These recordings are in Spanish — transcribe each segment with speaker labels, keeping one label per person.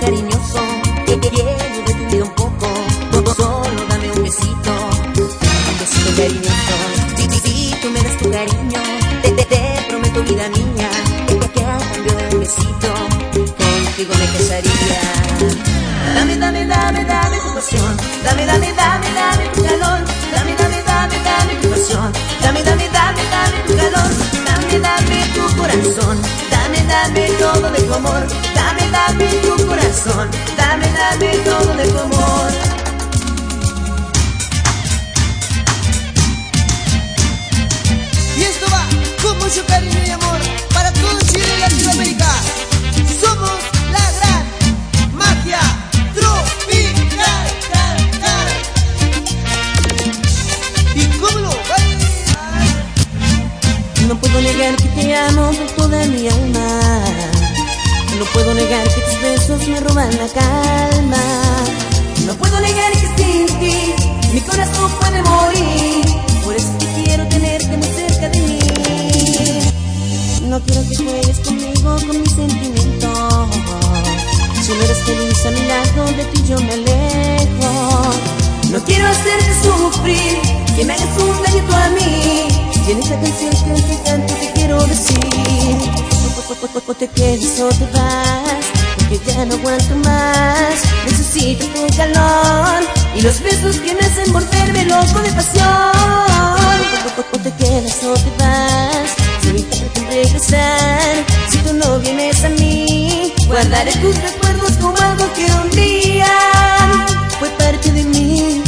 Speaker 1: cariñoso, que te quiero de tu vida un poco, solo dame un besito, un besito cariñoso, si, si, si tú me das tu cariño, te, te, te prometo vida mía, que te cambio de un besito, contigo me casaría. Dame, dame, dame, dame tu pasión, dame, dame, dame, dame tu calor, dame, dame, dame, dame tu pasión, dame, dame, dame, dame tu calor, dame, dame tu corazón, dame, dame todo de tu amor dame, tu corazón, dame, dame todo de tu amor.
Speaker 2: mucho cariño y amor para todo Chile y Latinoamérica. Somos la gran magia tropical. ¿Y cómo lo
Speaker 1: No puedo negar que te amo con toda mi alma. No puedo negar que tus besos me roban la calma. No puedo negar que sin ti mi corazón puede morir. Por eso te quiero tenerte muy cerca de mí. No quiero que juegues conmigo, con mis sentimientos. Si no eres feliz a mi lado, de ti yo me alejo. No quiero hacerte sufrir, que me hagas un daño tú a mí. Y en esta canción que te canto te quiero decir. O te quedas o te vas, porque ya no aguanto más. Necesito tu calor y los besos que me hacen volverme loco de pasión. O te quedas o te vas regresar Si tú no vienes a mí Guardaré tus recuerdos como algo que un día Fue parte de mí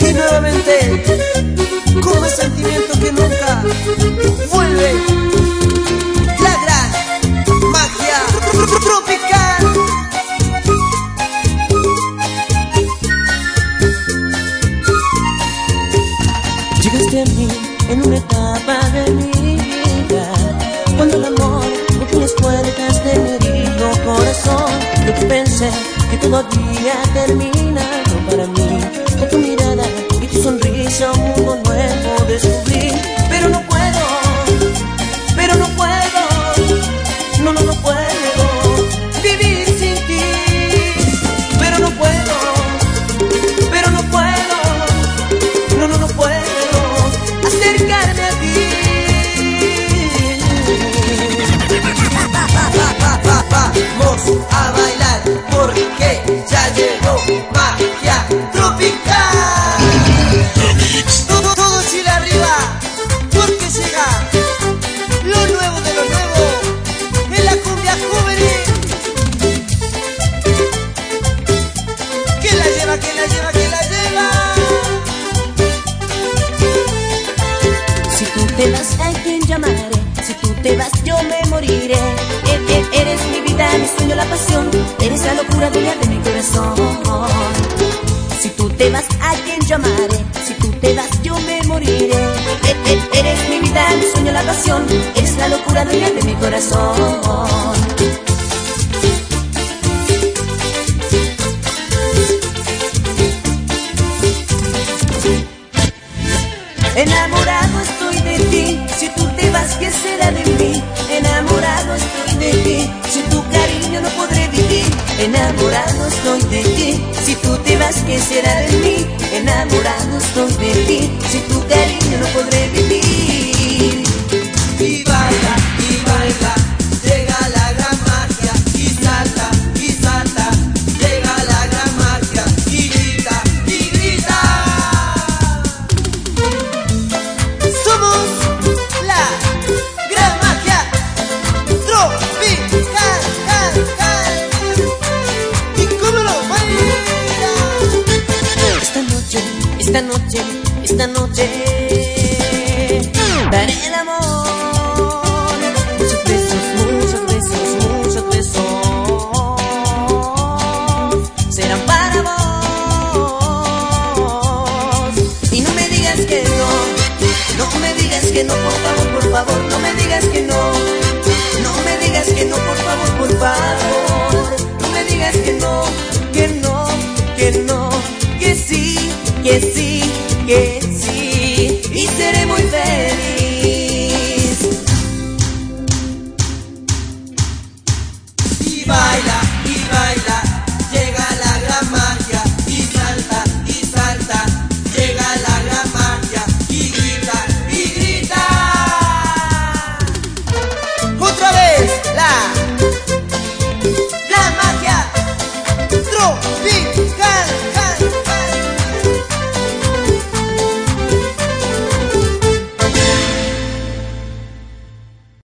Speaker 2: Y nuevamente sentimiento que nunca Vuelve.
Speaker 1: Llegaste a te vas, a quien llamaré. Si tú te vas, yo me moriré. E, e, eres mi mi sueño, la pasión, eres la locura dueña de mi corazón. Si tú te vas, a quien llamaré, si tú te vas, yo me moriré. E, eres mi vida, mi sueño, la pasión, eres la locura dueña de mi corazón. ¿Qué será de mí? Enamorado estoy de ti, si tu cariño no podré vivir. Esta noche, esta noche daré el amor. Muchos besos, muchos besos, muchos besos serán para vos. Y no me digas que no, no me digas que no, por favor, por favor, no me digas que no. Sí, que